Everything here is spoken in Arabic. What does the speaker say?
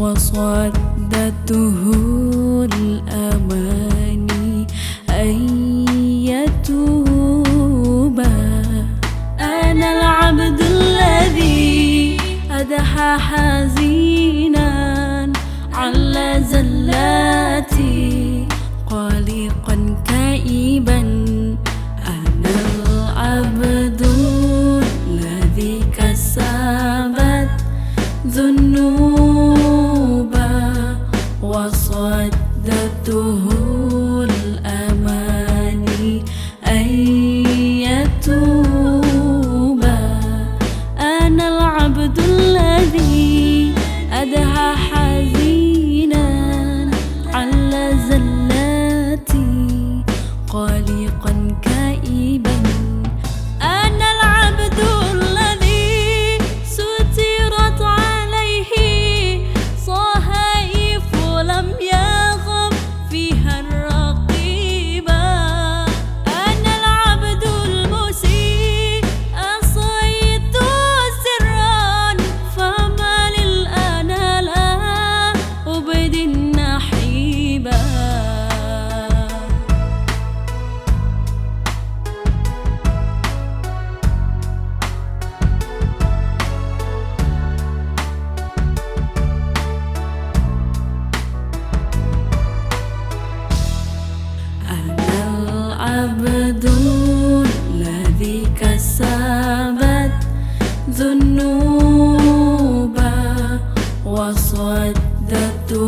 وصدته الأماني أن يتوبا أنا العبد الذي أدحى حزينا على زلاتي قلقا كئيبا. أنا العبد الذي كسبت ذنوبا وصدته أبدي النحيبا أنا العبد صددته.